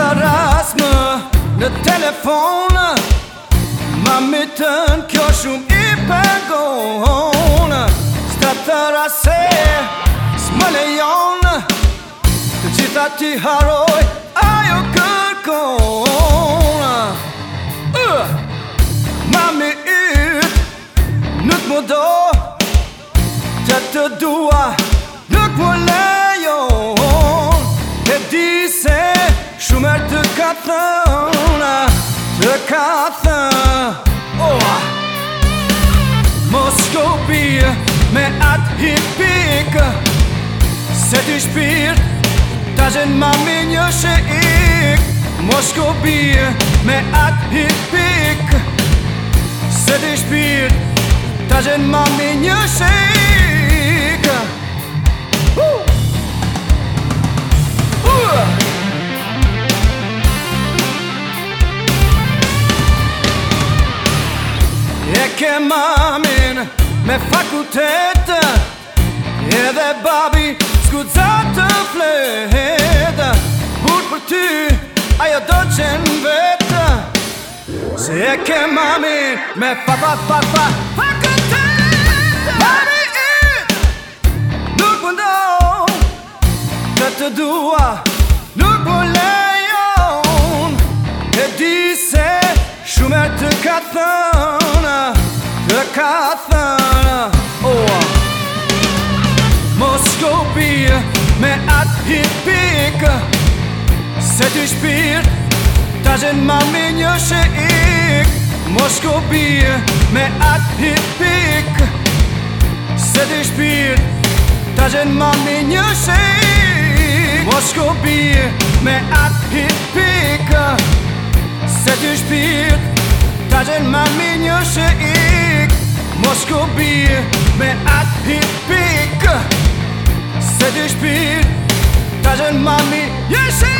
të rrasë në telefonë Ma më të në kjo shumë i pëngonë Së të rrasë e së më lejonë Të gjitha ti haroj ajo kërkonë Ma më i nuk më do Të të dua nuk më lejonë thëna Të ka thëna oh. me atë hipik Se ti shpir Ta gjenë mami një shë ik Mos me atë hipik Se ti shpir Ta gjenë mami një shë e mamin me fakultet Edhe babi s'ku të flet Burë për ty ajo do qenë vetë Se e ke mamin me fa fa fa fa fa fa ka thënë oh. Moskopi me atë hipik Se ty shpirë ta zhenë ma me një shëik Moskopi me atë hipik Se ty shpirë ta zhenë ma me një me atë hipik Se ty shpirë ta zhenë ma me një shëik Mos ku me atë hipik Se dy shpir Ta gjën mami jeshe